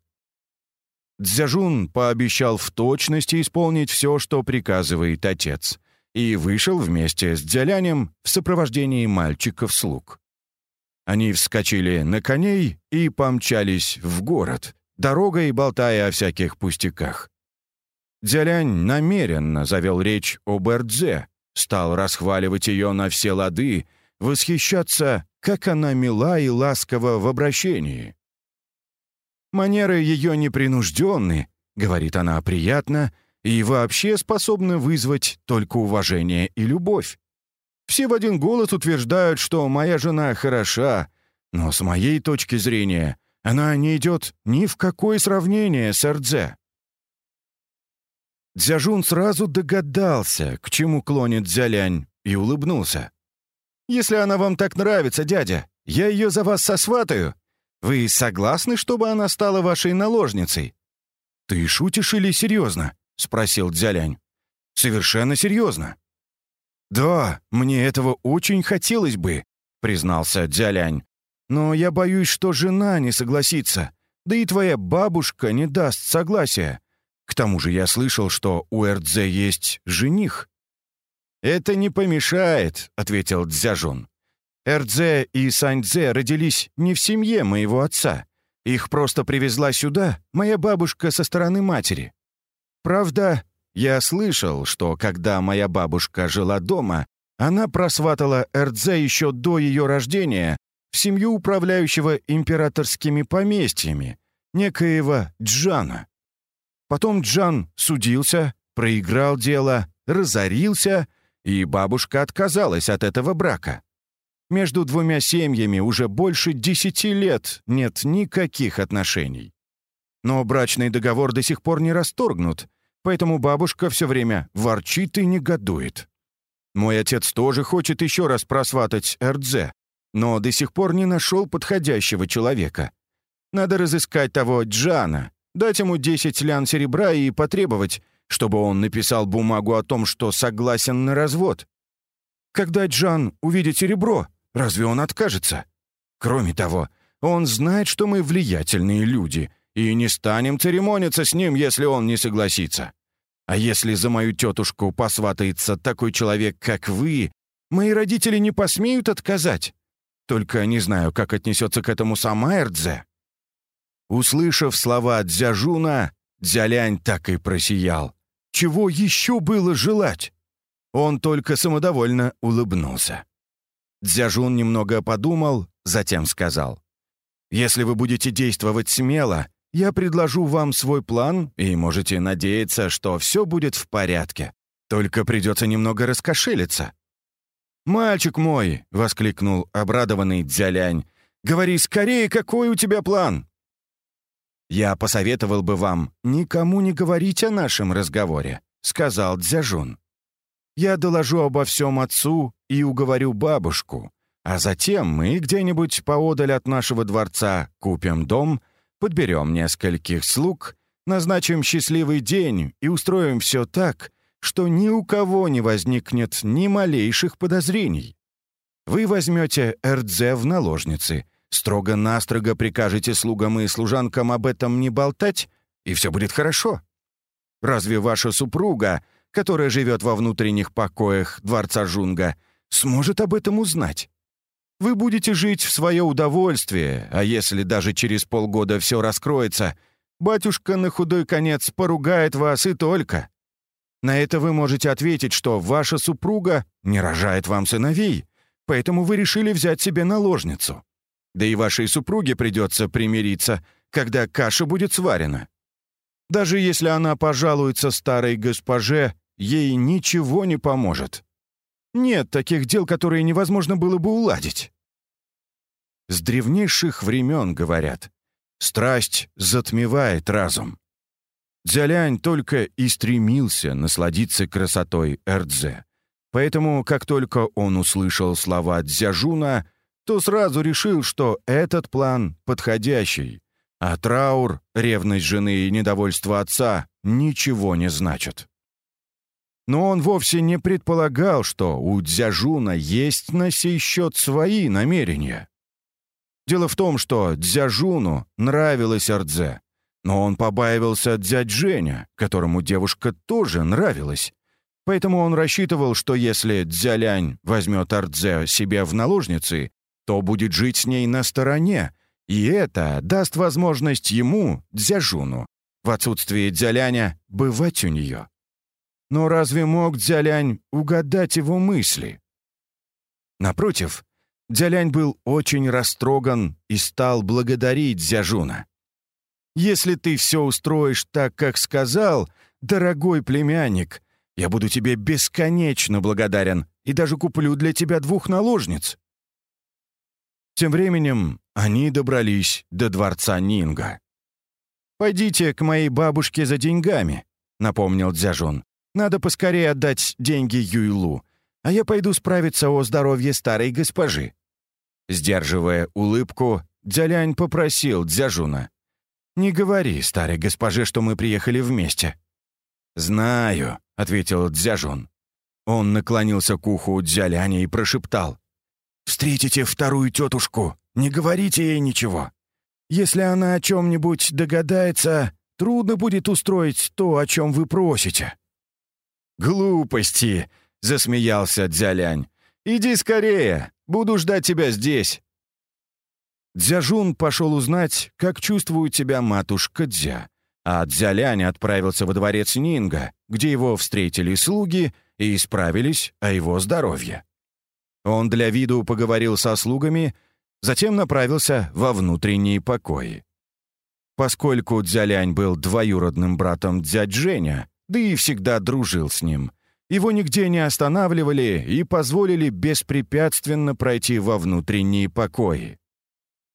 Дзяжун пообещал в точности исполнить все, что приказывает отец, и вышел вместе с Дзялянем в сопровождении мальчиков-слуг. Они вскочили на коней и помчались в город, дорогой болтая о всяких пустяках. Дзялянь намеренно завел речь об Эрдзе, стал расхваливать ее на все лады, восхищаться, как она мила и ласкова в обращении. Манеры ее непринужденны, говорит она приятно, и вообще способны вызвать только уважение и любовь. Все в один голос утверждают, что моя жена хороша, но с моей точки зрения она не идет ни в какое сравнение с Эрдзе. Дзяжун сразу догадался, к чему клонит Дзялянь, и улыбнулся. «Если она вам так нравится, дядя, я ее за вас сосватаю. Вы согласны, чтобы она стала вашей наложницей?» «Ты шутишь или серьезно?» — спросил Дзялянь. «Совершенно серьезно». «Да, мне этого очень хотелось бы», — признался Дзялянь. «Но я боюсь, что жена не согласится, да и твоя бабушка не даст согласия. К тому же я слышал, что у Эрдзе есть жених». «Это не помешает», — ответил Дзяжун. Эрдзе и Саньдзе родились не в семье моего отца. Их просто привезла сюда моя бабушка со стороны матери. Правда, я слышал, что когда моя бабушка жила дома, она просватала Эрдзе еще до ее рождения в семью управляющего императорскими поместьями, некоего Джана. Потом Джан судился, проиграл дело, разорился, и бабушка отказалась от этого брака. Между двумя семьями уже больше десяти лет нет никаких отношений. Но брачный договор до сих пор не расторгнут, поэтому бабушка все время ворчит и негодует. Мой отец тоже хочет еще раз просватать Эрдзе, но до сих пор не нашел подходящего человека. Надо разыскать того Джана, дать ему 10 лян серебра и потребовать, чтобы он написал бумагу о том, что согласен на развод. Когда Джан увидит серебро, разве он откажется? Кроме того, он знает, что мы влиятельные люди, и не станем церемониться с ним, если он не согласится. А если за мою тетушку посватается такой человек, как вы, мои родители не посмеют отказать. Только не знаю, как отнесется к этому сама Эрдзе». Услышав слова Дзяжуна, Дзялянь так и просиял. Чего еще было желать? Он только самодовольно улыбнулся. Дзяжун немного подумал, затем сказал. «Если вы будете действовать смело, я предложу вам свой план, и можете надеяться, что все будет в порядке. Только придется немного раскошелиться. «Мальчик мой!» — воскликнул обрадованный Дзялянь. «Говори скорее, какой у тебя план?» «Я посоветовал бы вам никому не говорить о нашем разговоре», — сказал Дзяжун. «Я доложу обо всем отцу и уговорю бабушку, а затем мы где-нибудь поодаль от нашего дворца купим дом, подберем нескольких слуг, назначим счастливый день и устроим все так, что ни у кого не возникнет ни малейших подозрений. Вы возьмете Эрдзе в наложницы, строго-настрого прикажете слугам и служанкам об этом не болтать, и все будет хорошо. Разве ваша супруга, которая живет во внутренних покоях дворца Жунга, сможет об этом узнать? Вы будете жить в свое удовольствие, а если даже через полгода все раскроется, батюшка на худой конец поругает вас и только. На это вы можете ответить, что ваша супруга не рожает вам сыновей, поэтому вы решили взять себе наложницу. Да и вашей супруге придется примириться, когда каша будет сварена. Даже если она пожалуется старой госпоже, ей ничего не поможет. Нет таких дел, которые невозможно было бы уладить. С древнейших времен, говорят, страсть затмевает разум. Дзялянь только и стремился насладиться красотой Эрдзе. Поэтому, как только он услышал слова Дзяжуна, то сразу решил, что этот план подходящий, а траур, ревность жены и недовольство отца ничего не значат. Но он вовсе не предполагал, что у Дзяжуна есть на сей счет свои намерения. Дело в том, что Дзяжуну нравилась Эрдзе, но он побаивался дядь Женя, которому девушка тоже нравилась. Поэтому он рассчитывал, что если Дзялянь возьмет Ардзе себе в наложницы, то будет жить с ней на стороне, и это даст возможность ему, Дзяжуну, в отсутствие Дзяляня, бывать у нее. Но разве мог Дзялянь угадать его мысли? Напротив, Дзялянь был очень растроган и стал благодарить Дзяжуна. Если ты все устроишь так, как сказал, дорогой племянник, я буду тебе бесконечно благодарен и даже куплю для тебя двух наложниц». Тем временем они добрались до дворца Нинга. «Пойдите к моей бабушке за деньгами», — напомнил Дзяжун. «Надо поскорее отдать деньги Юйлу, а я пойду справиться о здоровье старой госпожи». Сдерживая улыбку, Дзялянь попросил Дзяжуна. «Не говори старой госпоже, что мы приехали вместе». «Знаю», — ответил Дзяжун. Он наклонился к уху Дзяляня и прошептал. «Встретите вторую тетушку, не говорите ей ничего. Если она о чем-нибудь догадается, трудно будет устроить то, о чем вы просите». «Глупости!» — засмеялся Дзялянь. «Иди скорее, буду ждать тебя здесь». Дзяжун пошел узнать, как чувствует себя матушка Дзя, а Дзялянь отправился во дворец Нинга, где его встретили слуги и исправились о его здоровье. Он для виду поговорил со слугами, затем направился во внутренние покои. Поскольку Дзялянь был двоюродным братом дядь Женя, да и всегда дружил с ним, Его нигде не останавливали и позволили беспрепятственно пройти во внутренние покои.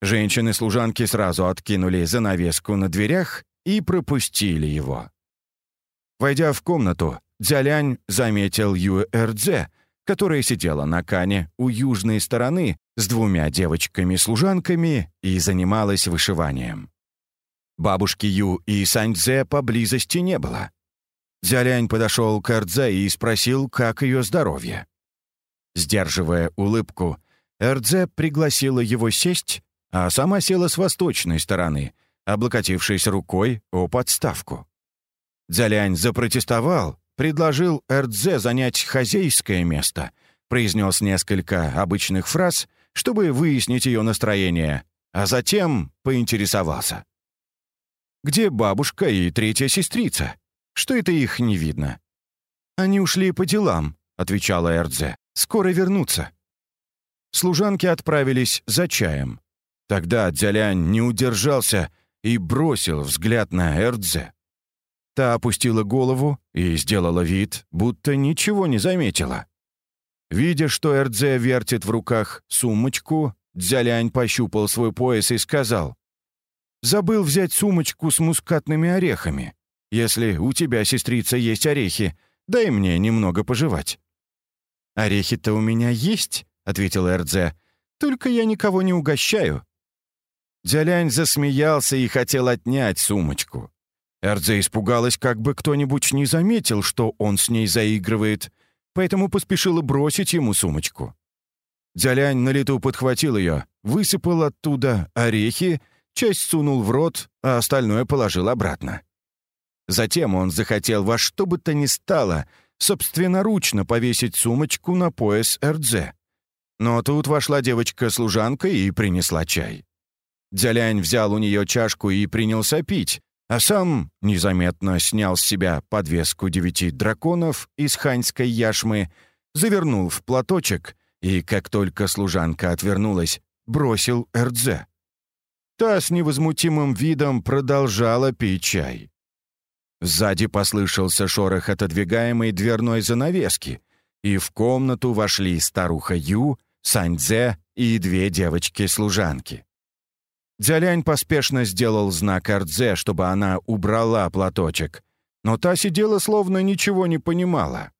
Женщины-служанки сразу откинули занавеску на дверях и пропустили его. Войдя в комнату, Дзялянь заметил Юэ Эрдзе, которая сидела на кане у южной стороны с двумя девочками-служанками и занималась вышиванием. Бабушки Ю и Саньцзе поблизости не было. Дзялянь подошел к Эрдзе и спросил, как ее здоровье. Сдерживая улыбку, Эрдзе пригласила его сесть, а сама села с восточной стороны, облокотившись рукой о подставку. Дзялянь запротестовал, предложил Эрдзе занять хозяйское место, произнес несколько обычных фраз, чтобы выяснить ее настроение, а затем поинтересовался. «Где бабушка и третья сестрица? Что это их не видно?» «Они ушли по делам», — отвечала Эрдзе. «Скоро вернутся». Служанки отправились за чаем. Тогда Дзялянь не удержался и бросил взгляд на Эрдзе. Та опустила голову и сделала вид, будто ничего не заметила. Видя, что Эрдзе вертит в руках сумочку, Дзялянь пощупал свой пояс и сказал, «Забыл взять сумочку с мускатными орехами. Если у тебя, сестрица, есть орехи, дай мне немного пожевать». «Орехи-то у меня есть», — ответил Эрдзе, «только я никого не угощаю». Дзялянь засмеялся и хотел отнять сумочку. Эрдзе испугалась, как бы кто-нибудь не заметил, что он с ней заигрывает, поэтому поспешила бросить ему сумочку. Дзялянь на лету подхватил ее, высыпал оттуда орехи, часть сунул в рот, а остальное положил обратно. Затем он захотел во что бы то ни стало собственноручно повесить сумочку на пояс Эрдзе. Но тут вошла девочка-служанка и принесла чай. Дзялянь взял у нее чашку и принялся пить, а сам незаметно снял с себя подвеску девяти драконов из ханьской яшмы, завернул в платочек и, как только служанка отвернулась, бросил Эрдзе. Та с невозмутимым видом продолжала пить чай. Сзади послышался шорох отодвигаемой дверной занавески, и в комнату вошли старуха Ю, Саньцзе и две девочки-служанки. Дзялянь поспешно сделал знак Ардзе, чтобы она убрала платочек, но та сидела словно ничего не понимала.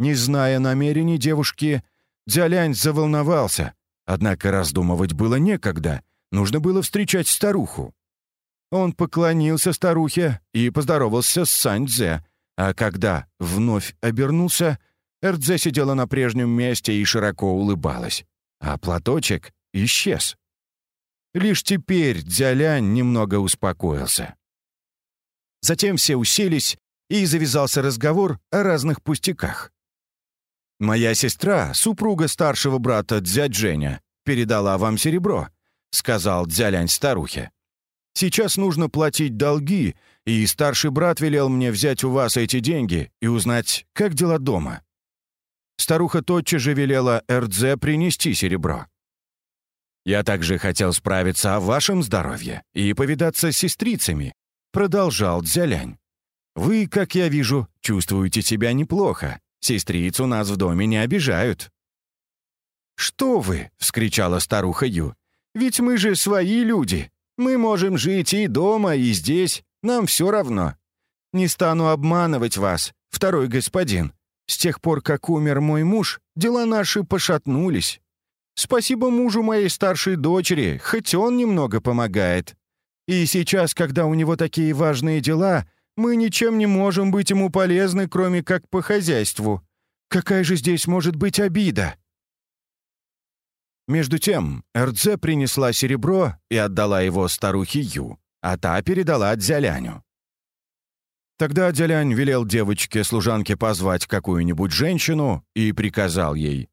Не зная намерений девушки, Дзялянь заволновался, однако раздумывать было некогда, нужно было встречать старуху. Он поклонился старухе и поздоровался с Саньцзе, а когда вновь обернулся, Эрдзе сидела на прежнем месте и широко улыбалась, а платочек исчез. Лишь теперь Дзялянь немного успокоился. Затем все уселись, и завязался разговор о разных пустяках. «Моя сестра, супруга старшего брата дядь Женя, передала вам серебро», — сказал Дзялянь старухе. «Сейчас нужно платить долги, и старший брат велел мне взять у вас эти деньги и узнать, как дела дома». Старуха тотчас же велела Эрдзе принести серебро. Я также хотел справиться о вашем здоровье и повидаться с сестрицами», — продолжал Дзялянь. «Вы, как я вижу, чувствуете себя неплохо. Сестриц у нас в доме не обижают». «Что вы?» — вскричала старуха Ю. «Ведь мы же свои люди. Мы можем жить и дома, и здесь. Нам все равно. Не стану обманывать вас, второй господин. С тех пор, как умер мой муж, дела наши пошатнулись. Спасибо мужу моей старшей дочери, хоть он немного помогает. И сейчас, когда у него такие важные дела, мы ничем не можем быть ему полезны, кроме как по хозяйству. Какая же здесь может быть обида?» Между тем Эрдзе принесла серебро и отдала его старухе Ю, а та передала Дзяляню. Тогда Дзялянь велел девочке-служанке позвать какую-нибудь женщину и приказал ей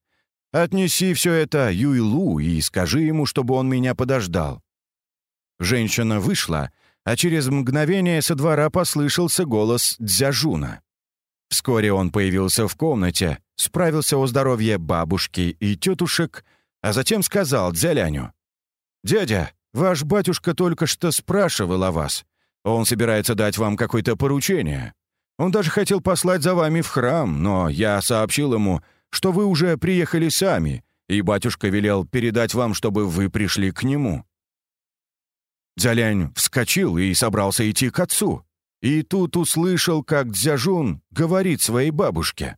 Отнеси все это Юйлу и скажи ему, чтобы он меня подождал». Женщина вышла, а через мгновение со двора послышался голос Дзяжуна. Вскоре он появился в комнате, справился о здоровье бабушки и тетушек, а затем сказал Дзяляню. «Дядя, ваш батюшка только что спрашивал о вас. Он собирается дать вам какое-то поручение. Он даже хотел послать за вами в храм, но я сообщил ему, что вы уже приехали сами, и батюшка велел передать вам, чтобы вы пришли к нему». Дзялянь вскочил и собрался идти к отцу. И тут услышал, как Дзяжун говорит своей бабушке.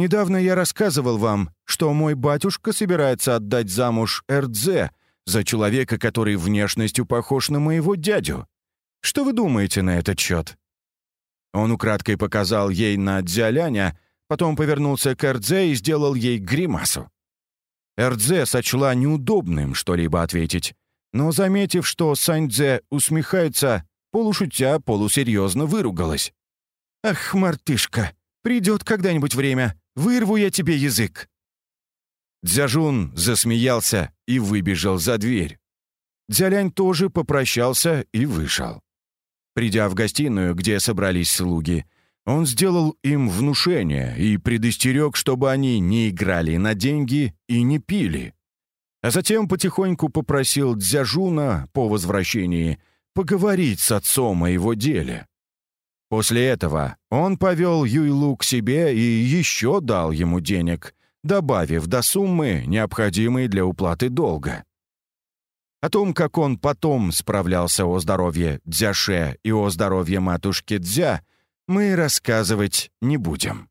«Недавно я рассказывал вам, что мой батюшка собирается отдать замуж Эрдзе за человека, который внешностью похож на моего дядю. Что вы думаете на этот счет?» Он украдкой показал ей на Дзяляня, потом повернулся к Эрдзе и сделал ей гримасу. Эрдзе сочла неудобным что-либо ответить, но, заметив, что Саньдзе усмехается, полушутя, полусерьезно выругалась. «Ах, мартышка, придет когда-нибудь время, вырву я тебе язык!» Дзяжун засмеялся и выбежал за дверь. Дзялянь тоже попрощался и вышел. Придя в гостиную, где собрались слуги, он сделал им внушение и предостерег, чтобы они не играли на деньги и не пили. А затем потихоньку попросил Дзяжуна по возвращении поговорить с отцом о его деле. После этого он повел Юйлу к себе и еще дал ему денег, добавив до суммы, необходимой для уплаты долга. О том, как он потом справлялся о здоровье Дзяше и о здоровье матушки Дзя, мы рассказывать не будем.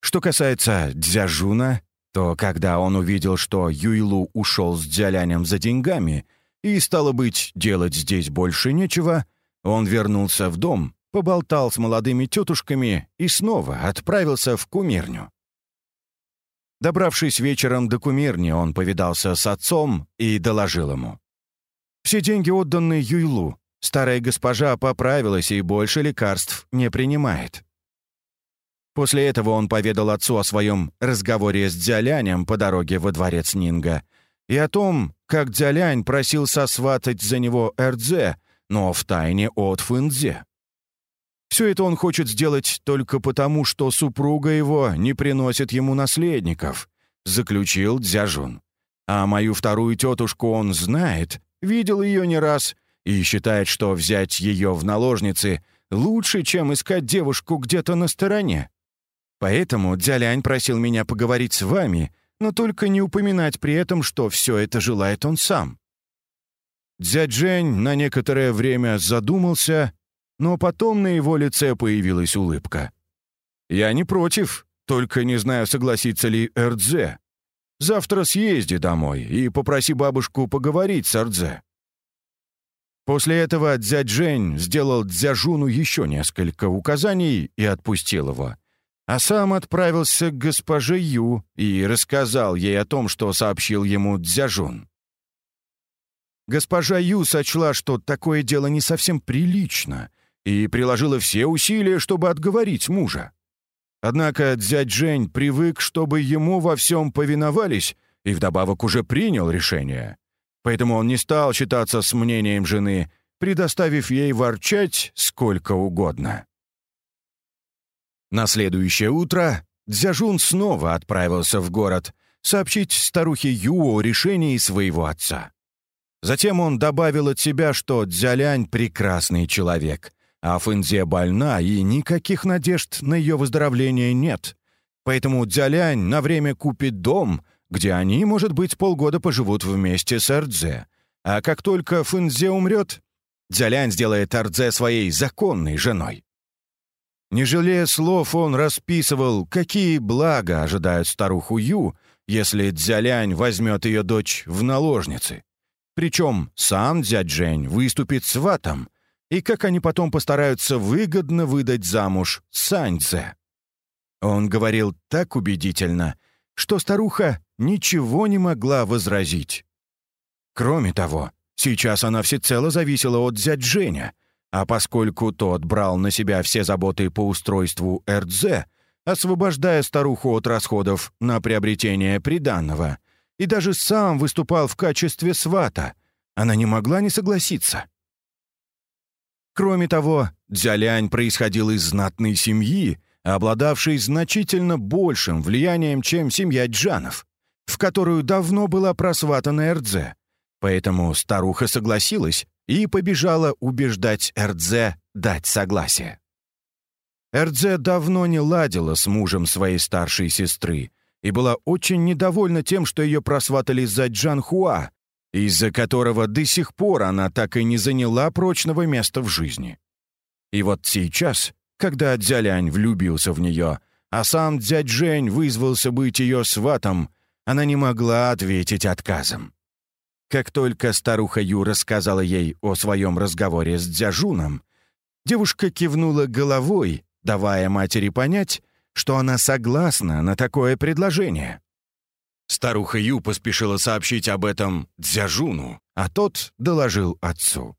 Что касается Дзяжуна, то когда он увидел, что Юйлу ушел с Дзялянем за деньгами и, стало быть, делать здесь больше нечего, он вернулся в дом, поболтал с молодыми тетушками и снова отправился в кумирню. Добравшись вечером до кумирни, он повидался с отцом и доложил ему. «Все деньги отданы Юйлу. Старая госпожа поправилась и больше лекарств не принимает». После этого он поведал отцу о своем разговоре с Дзялянем по дороге во дворец Нинга и о том, как Дзялянь просил сосватать за него Эрдзе, но в тайне от Фэнзе. Все это он хочет сделать только потому, что супруга его не приносит ему наследников», — заключил Дзяжун. «А мою вторую тетушку он знает, видел ее не раз и считает, что взять ее в наложницы лучше, чем искать девушку где-то на стороне. Поэтому Дзялянь просил меня поговорить с вами, но только не упоминать при этом, что все это желает он сам». Дзяджень на некоторое время задумался но потом на его лице появилась улыбка. «Я не против, только не знаю, согласится ли Эрдзе. Завтра съезди домой и попроси бабушку поговорить с Эрдзе». После этого Дзяджень сделал Дзяжуну еще несколько указаний и отпустил его. А сам отправился к госпоже Ю и рассказал ей о том, что сообщил ему Дзяжун. Госпожа Ю сочла, что такое дело не совсем прилично, и приложила все усилия, чтобы отговорить мужа. Однако дядь Жень привык, чтобы ему во всем повиновались, и вдобавок уже принял решение. Поэтому он не стал считаться с мнением жены, предоставив ей ворчать сколько угодно. На следующее утро Дзяжун снова отправился в город сообщить старухе Ю о решении своего отца. Затем он добавил от себя, что Дзялянь — прекрасный человек, а Фэнзе больна, и никаких надежд на ее выздоровление нет. Поэтому Дзялянь на время купит дом, где они, может быть, полгода поживут вместе с Эрдзе. А как только Фэнзе умрет, Дзялянь сделает Эрдзе своей законной женой. Не жалея слов, он расписывал, какие блага ожидают старуху Ю, если Дзялянь возьмет ее дочь в наложницы. Причем сам дядь Жень выступит сватом, и как они потом постараются выгодно выдать замуж Саньце. Он говорил так убедительно, что старуха ничего не могла возразить. Кроме того, сейчас она всецело зависела от зять Женя, а поскольку тот брал на себя все заботы по устройству РДЗ, освобождая старуху от расходов на приобретение приданного, и даже сам выступал в качестве свата, она не могла не согласиться. Кроме того, Дзялянь происходил из знатной семьи, обладавшей значительно большим влиянием, чем семья Джанов, в которую давно была просватана Эрдзе. Поэтому старуха согласилась и побежала убеждать Эрдзе дать согласие. Эрдзе давно не ладила с мужем своей старшей сестры и была очень недовольна тем, что ее просватали за Джанхуа, из-за которого до сих пор она так и не заняла прочного места в жизни. И вот сейчас, когда Дзялянь влюбился в нее, а сам дядь Жень вызвался быть ее сватом, она не могла ответить отказом. Как только старуха Ю рассказала ей о своем разговоре с Дзяжуном, девушка кивнула головой, давая матери понять, что она согласна на такое предложение. Старуха Ю поспешила сообщить об этом Дзяжуну, а тот доложил отцу.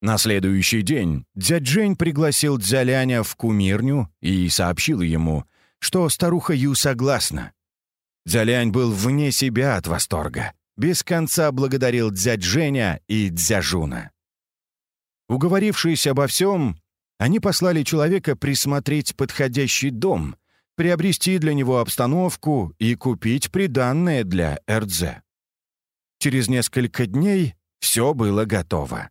На следующий день дядь Жень пригласил Дзяляня в кумирню и сообщил ему, что старуха Ю согласна. Дзялянь был вне себя от восторга. Без конца благодарил дядь Женя и Дзяжуна. Уговорившись обо всем, они послали человека присмотреть подходящий дом, приобрести для него обстановку и купить приданное для Эрдзе. Через несколько дней все было готово.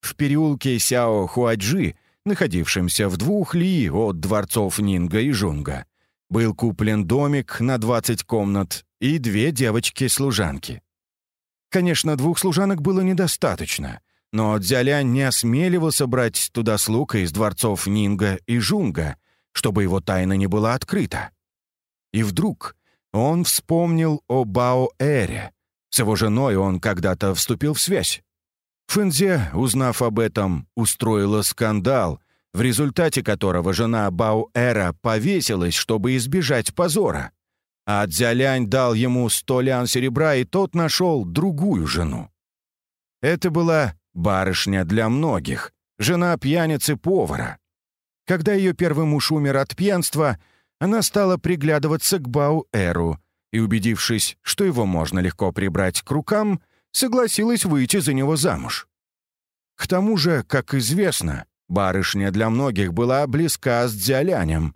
В переулке Сяо-Хуаджи, находившемся в двух ли от дворцов Нинга и Жунга, был куплен домик на 20 комнат и две девочки-служанки. Конечно, двух служанок было недостаточно, но Дзяля не осмеливался брать туда слуг из дворцов Нинга и Жунга, чтобы его тайна не была открыта. И вдруг он вспомнил о Бао-Эре. С его женой он когда-то вступил в связь. Фэнзе, узнав об этом, устроила скандал, в результате которого жена Бао-Эра повесилась, чтобы избежать позора. А Дзялянь дал ему сто лян серебра, и тот нашел другую жену. Это была барышня для многих, жена пьяницы-повара. Когда ее первый муж умер от пьянства, она стала приглядываться к Бау-Эру и, убедившись, что его можно легко прибрать к рукам, согласилась выйти за него замуж. К тому же, как известно, барышня для многих была близка с Дзялянем.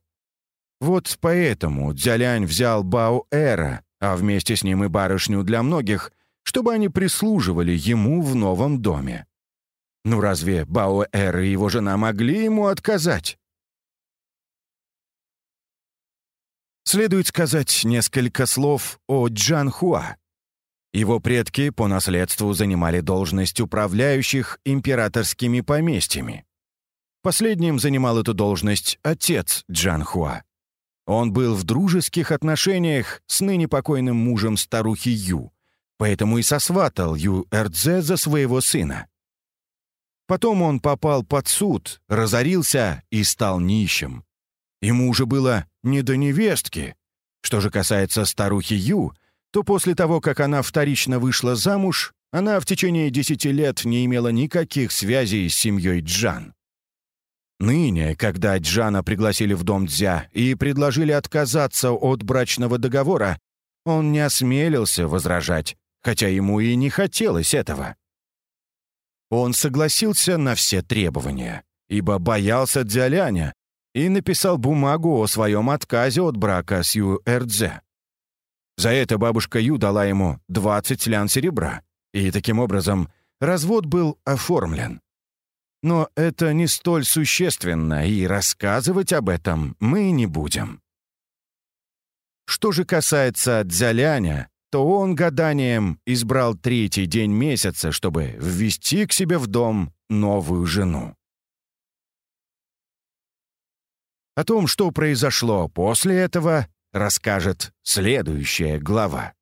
Вот поэтому Дзялянь взял Бау-Эра, а вместе с ним и барышню для многих, чтобы они прислуживали ему в новом доме. Ну разве Баоэр и его жена могли ему отказать? Следует сказать несколько слов о Джанхуа. Его предки по наследству занимали должность управляющих императорскими поместьями. Последним занимал эту должность отец Джанхуа. Он был в дружеских отношениях с ныне покойным мужем старухи Ю, поэтому и сосватал Ю Эрдзе за своего сына. Потом он попал под суд, разорился и стал нищим. Ему уже было не до невестки. Что же касается старухи Ю, то после того, как она вторично вышла замуж, она в течение десяти лет не имела никаких связей с семьей Джан. Ныне, когда Джана пригласили в дом Дзя и предложили отказаться от брачного договора, он не осмелился возражать, хотя ему и не хотелось этого. Он согласился на все требования, ибо боялся Дзяляня и написал бумагу о своем отказе от брака с Ю Эрдзе. За это бабушка Ю дала ему 20 лян серебра, и таким образом развод был оформлен. Но это не столь существенно, и рассказывать об этом мы не будем. Что же касается Дзяляня, то он гаданием избрал третий день месяца, чтобы ввести к себе в дом новую жену. О том, что произошло после этого, расскажет следующая глава.